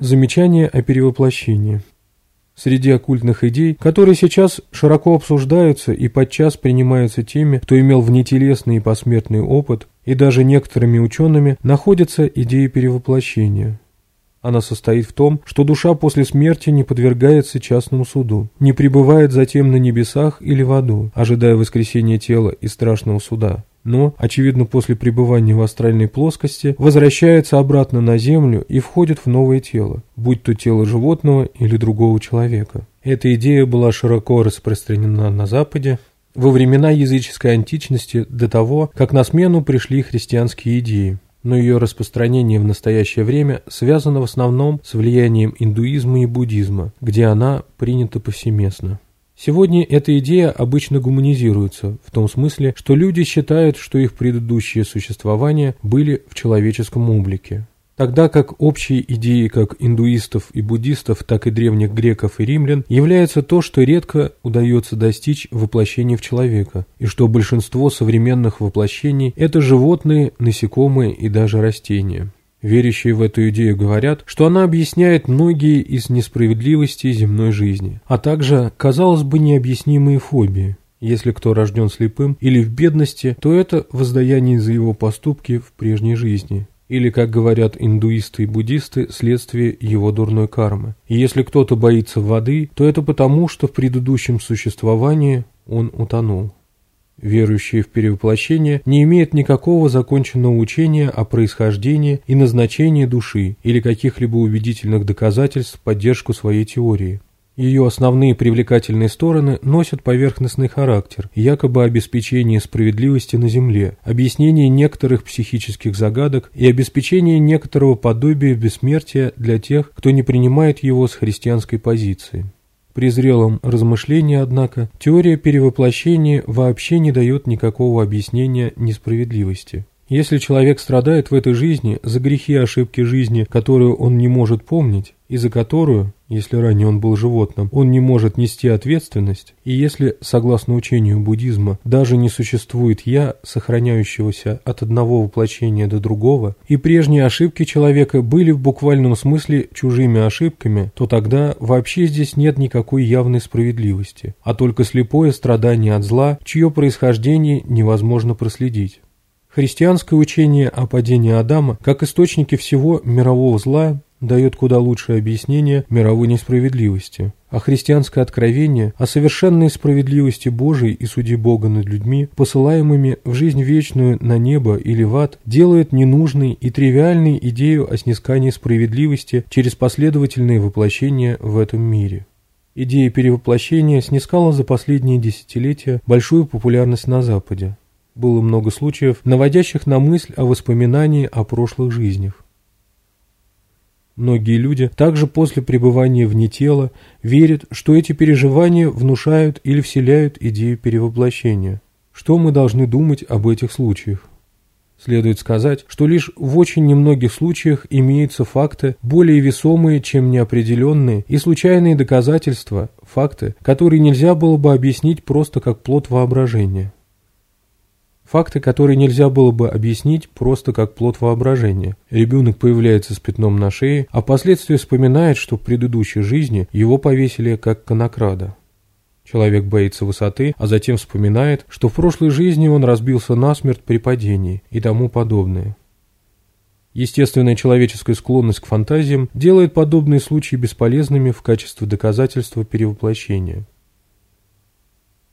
Замечание о перевоплощении. Среди оккультных идей, которые сейчас широко обсуждаются и подчас принимаются теми, кто имел внетелесный и посмертный опыт, и даже некоторыми учеными, находится идея перевоплощения. Она состоит в том, что душа после смерти не подвергается частному суду, не пребывает затем на небесах или в аду, ожидая воскресения тела и страшного суда но, очевидно, после пребывания в астральной плоскости, возвращается обратно на Землю и входит в новое тело, будь то тело животного или другого человека. Эта идея была широко распространена на Западе во времена языческой античности до того, как на смену пришли христианские идеи но ее распространение в настоящее время связано в основном с влиянием индуизма и буддизма, где она принята повсеместно. Сегодня эта идея обычно гуманизируется, в том смысле, что люди считают, что их предыдущие существования были в человеческом облике. Тогда как общие идеи как индуистов и буддистов, так и древних греков и римлян является то, что редко удается достичь воплощения в человека, и что большинство современных воплощений – это животные, насекомые и даже растения. Верящие в эту идею говорят, что она объясняет многие из несправедливостей земной жизни, а также, казалось бы, необъяснимые фобии. Если кто рожден слепым или в бедности, то это воздаяние за его поступки в прежней жизни, или, как говорят индуисты и буддисты, следствие его дурной кармы. И если кто-то боится воды, то это потому, что в предыдущем существовании он утонул. Верующие в перевоплощение не имеют никакого законченного учения о происхождении и назначении души или каких-либо убедительных доказательств в поддержку своей теории. Ее основные привлекательные стороны носят поверхностный характер, якобы обеспечение справедливости на Земле, объяснение некоторых психических загадок и обеспечение некоторого подобия бессмертия для тех, кто не принимает его с христианской позиции. При зрелом размышлении, однако, теория перевоплощения вообще не дает никакого объяснения несправедливости. Если человек страдает в этой жизни за грехи и ошибки жизни, которую он не может помнить, и за которую, если ранее он был животным, он не может нести ответственность, и если, согласно учению буддизма, даже не существует «я», сохраняющегося от одного воплощения до другого, и прежние ошибки человека были в буквальном смысле чужими ошибками, то тогда вообще здесь нет никакой явной справедливости, а только слепое страдание от зла, чье происхождение невозможно проследить. Христианское учение о падении Адама как источнике всего мирового зла дает куда лучшее объяснение мировой несправедливости, а христианское откровение о совершенной справедливости Божией и суде Бога над людьми, посылаемыми в жизнь вечную на небо или в ад, делает ненужной и тривиальной идею о снискании справедливости через последовательные воплощения в этом мире. Идея перевоплощения снискала за последние десятилетия большую популярность на Западе. Было много случаев, наводящих на мысль о воспоминании о прошлых жизнях. Многие люди также после пребывания вне тела верят, что эти переживания внушают или вселяют идею перевоплощения. Что мы должны думать об этих случаях? Следует сказать, что лишь в очень немногих случаях имеются факты, более весомые, чем неопределенные, и случайные доказательства, факты, которые нельзя было бы объяснить просто как плод воображения. Факты, которые нельзя было бы объяснить просто как плод воображения. Ребенок появляется с пятном на шее, а впоследствии вспоминает, что в предыдущей жизни его повесили как конокрада. Человек боится высоты, а затем вспоминает, что в прошлой жизни он разбился насмерть при падении и тому подобное. Естественная человеческая склонность к фантазиям делает подобные случаи бесполезными в качестве доказательства перевоплощения.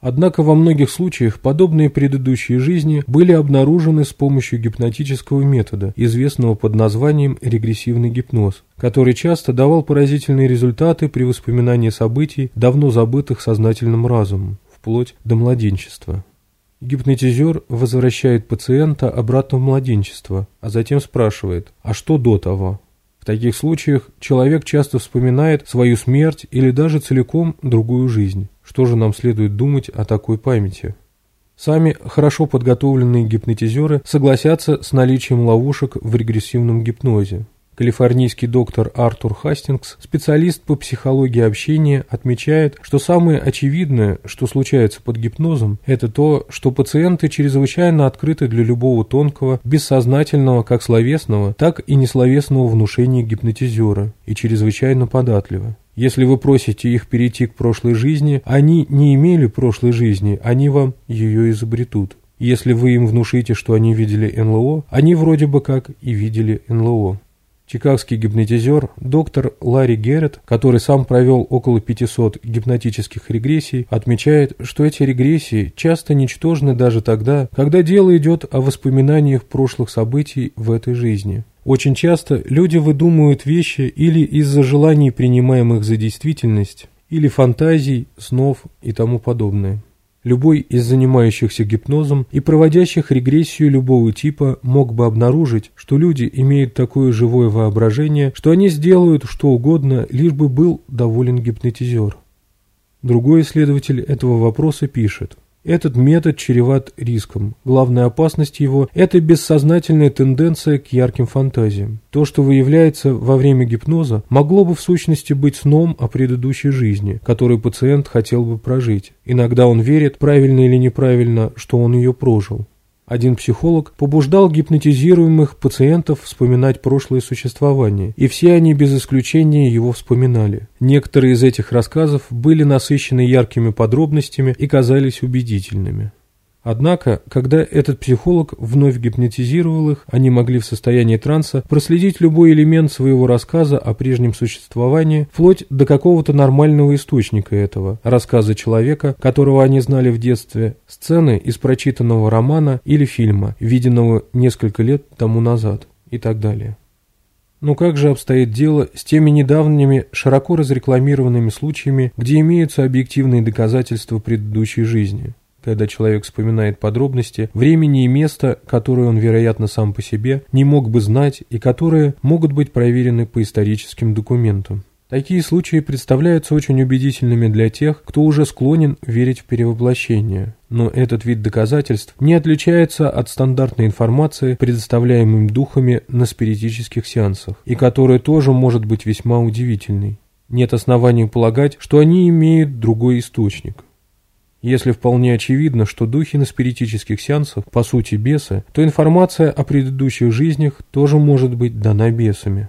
Однако во многих случаях подобные предыдущие жизни были обнаружены с помощью гипнотического метода, известного под названием регрессивный гипноз, который часто давал поразительные результаты при воспоминании событий, давно забытых сознательным разумом, вплоть до младенчества. Гипнотизер возвращает пациента обратно в младенчество, а затем спрашивает «А что до того?». В таких случаях человек часто вспоминает свою смерть или даже целиком другую жизнь. Что же нам следует думать о такой памяти? Сами хорошо подготовленные гипнотизеры согласятся с наличием ловушек в регрессивном гипнозе. Калифорнийский доктор Артур Хастингс, специалист по психологии общения, отмечает, что самое очевидное, что случается под гипнозом, это то, что пациенты чрезвычайно открыты для любого тонкого, бессознательного как словесного, так и несловесного внушения гипнотизера и чрезвычайно податливы. Если вы просите их перейти к прошлой жизни, они не имели прошлой жизни, они вам ее изобретут. Если вы им внушите, что они видели НЛО, они вроде бы как и видели НЛО. Чикагский гипнотизер доктор Ларри Геррет, который сам провел около 500 гипнотических регрессий, отмечает, что эти регрессии часто ничтожны даже тогда, когда дело идет о воспоминаниях прошлых событий в этой жизни. Очень часто люди выдумывают вещи или из-за желаний, принимаемых за действительность, или фантазий, снов и тому подобное. Любой из занимающихся гипнозом и проводящих регрессию любого типа мог бы обнаружить, что люди имеют такое живое воображение, что они сделают что угодно, лишь бы был доволен гипнотизер. Другой исследователь этого вопроса пишет – этот метод чреват риском. Главная опасность его – это бессознательная тенденция к ярким фантазиям. То, что выявляется во время гипноза, могло бы в сущности быть сном о предыдущей жизни, которую пациент хотел бы прожить. Иногда он верит, правильно или неправильно, что он ее прожил. Один психолог побуждал гипнотизируемых пациентов вспоминать прошлое существование, и все они без исключения его вспоминали. Некоторые из этих рассказов были насыщены яркими подробностями и казались убедительными. Однако, когда этот психолог вновь гипнотизировал их, они могли в состоянии транса проследить любой элемент своего рассказа о прежнем существовании, вплоть до какого-то нормального источника этого, рассказа человека, которого они знали в детстве, сцены из прочитанного романа или фильма, виденного несколько лет тому назад и так далее. Но как же обстоит дело с теми недавними, широко разрекламированными случаями, где имеются объективные доказательства предыдущей жизни? Когда человек вспоминает подробности, времени и места, которые он, вероятно, сам по себе не мог бы знать и которые могут быть проверены по историческим документам. Такие случаи представляются очень убедительными для тех, кто уже склонен верить в перевоплощение. Но этот вид доказательств не отличается от стандартной информации, предоставляемой духами на спиритических сеансах, и которая тоже может быть весьма удивительной. Нет оснований полагать, что они имеют другой источник. Если вполне очевидно, что духи на спиритических сеансах по сути бесы, то информация о предыдущих жизнях тоже может быть дана бесами.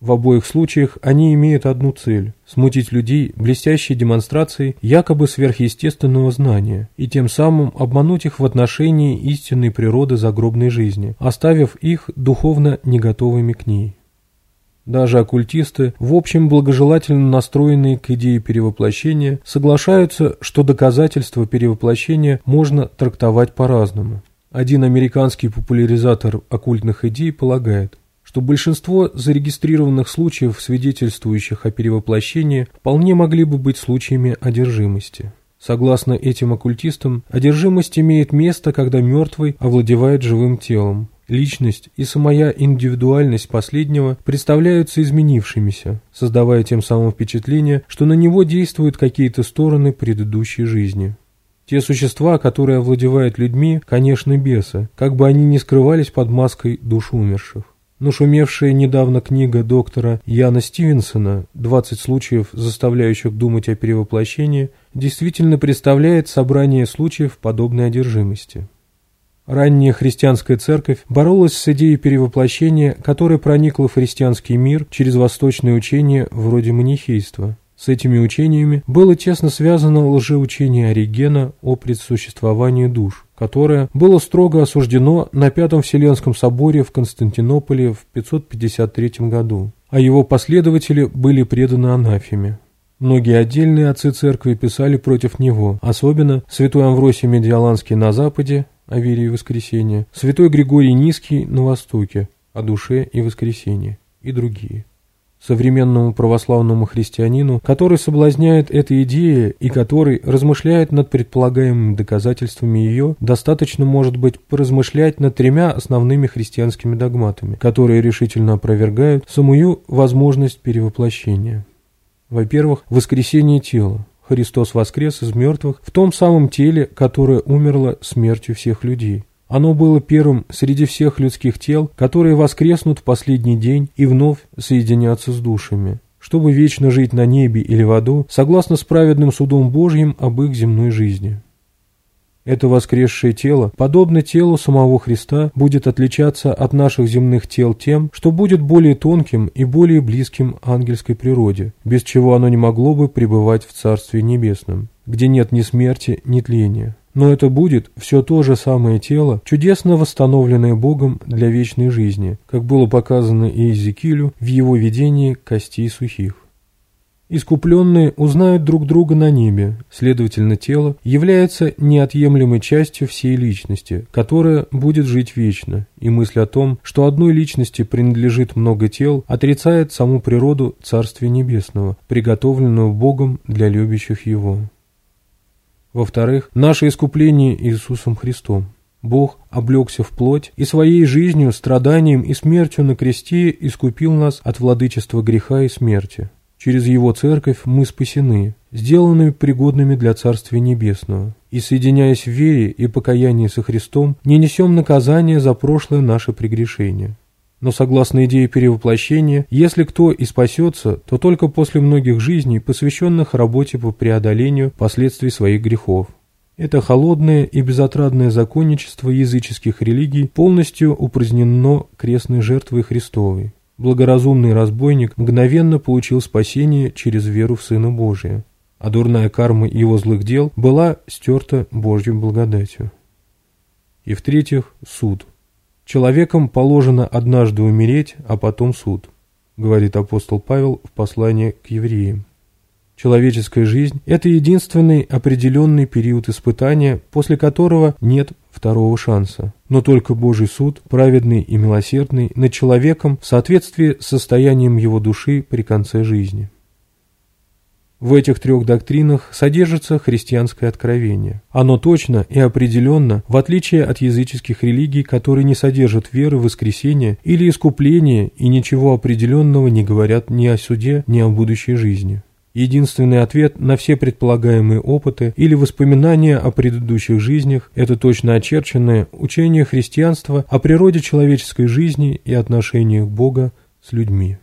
В обоих случаях они имеют одну цель – смутить людей блестящей демонстрацией якобы сверхъестественного знания и тем самым обмануть их в отношении истинной природы загробной жизни, оставив их духовно не готовыми к ней. Даже оккультисты, в общем благожелательно настроенные к идее перевоплощения, соглашаются, что доказательства перевоплощения можно трактовать по-разному. Один американский популяризатор оккультных идей полагает, что большинство зарегистрированных случаев, свидетельствующих о перевоплощении, вполне могли бы быть случаями одержимости. Согласно этим оккультистам, одержимость имеет место, когда мертвый овладевает живым телом, личность и самая индивидуальность последнего представляются изменившимися, создавая тем самым впечатление, что на него действуют какие-то стороны предыдущей жизни. Те существа, которые овладевают людьми, конечно, бесы, как бы они ни скрывались под маской душ умерших. Но шумевшая недавно книга доктора Яна Стивенсона «20 случаев, заставляющих думать о перевоплощении» действительно представляет собрание случаев подобной одержимости. Ранняя христианская церковь боролась с идеей перевоплощения, которая проникла в христианский мир через восточные учения вроде манихейства. С этими учениями было тесно связано лжеучение Оригена о предсуществовании душ, которое было строго осуждено на Пятом Вселенском соборе в Константинополе в 553 году, а его последователи были преданы анафеме. Многие отдельные отцы церкви писали против него, особенно святой Амвросий Медиаланский на Западе о Аверий Воскресения, Святой Григорий Низкий на Востоке, о душе и воскресении и другие. Современному православному христианину, который соблазняет этой идеей и который размышляет над предполагаемыми доказательствами ее, достаточно, может быть, поразмышлять над тремя основными христианскими догматами, которые решительно опровергают самую возможность перевоплощения. Во-первых, воскресение тела. Христос воскрес из мертвых в том самом теле, которое умерло смертью всех людей. Оно было первым среди всех людских тел, которые воскреснут в последний день и вновь соединятся с душами, чтобы вечно жить на небе или в аду, согласно с праведным судом Божьим об их земной жизни. Это воскресшее тело, подобно телу самого Христа, будет отличаться от наших земных тел тем, что будет более тонким и более близким ангельской природе, без чего оно не могло бы пребывать в Царстве Небесном, где нет ни смерти, ни тления. Но это будет все то же самое тело, чудесно восстановленное Богом для вечной жизни, как было показано и Иезекиилю в его видении костей сухих. Искупленные узнают друг друга на небе, следовательно, тело является неотъемлемой частью всей личности, которая будет жить вечно, и мысль о том, что одной личности принадлежит много тел, отрицает саму природу Царствия Небесного, приготовленную Богом для любящих Его. Во-вторых, наше искупление Иисусом Христом. Бог облегся в плоть и своей жизнью, страданием и смертью на кресте искупил нас от владычества греха и смерти. Через его церковь мы спасены, сделаны пригодными для Царствия Небесного, и, соединяясь в вере и покаянии со Христом, не несем наказания за прошлое наше прегрешение. Но согласно идее перевоплощения, если кто и спасется, то только после многих жизней, посвященных работе по преодолению последствий своих грехов. Это холодное и безотрадное законничество языческих религий полностью упразднено крестной жертвой Христовой благоразумный разбойник мгновенно получил спасение через веру в Сына Божия, а дурная карма его злых дел была стерта Божьим благодатью. И в-третьих, суд. Человеком положено однажды умереть, а потом суд, говорит апостол Павел в послании к евреям. Человеческая жизнь – это единственный определенный период испытания, после которого нет второго шанса. Но только Божий суд, праведный и милосердный, над человеком в соответствии с состоянием его души при конце жизни. В этих трех доктринах содержится христианское откровение. Оно точно и определенно, в отличие от языческих религий, которые не содержат веры в воскресение или искупление и ничего определенного не говорят ни о суде, ни о будущей жизни. Единственный ответ на все предполагаемые опыты или воспоминания о предыдущих жизнях – это точно очерченное учение христианства о природе человеческой жизни и отношениях Бога с людьми.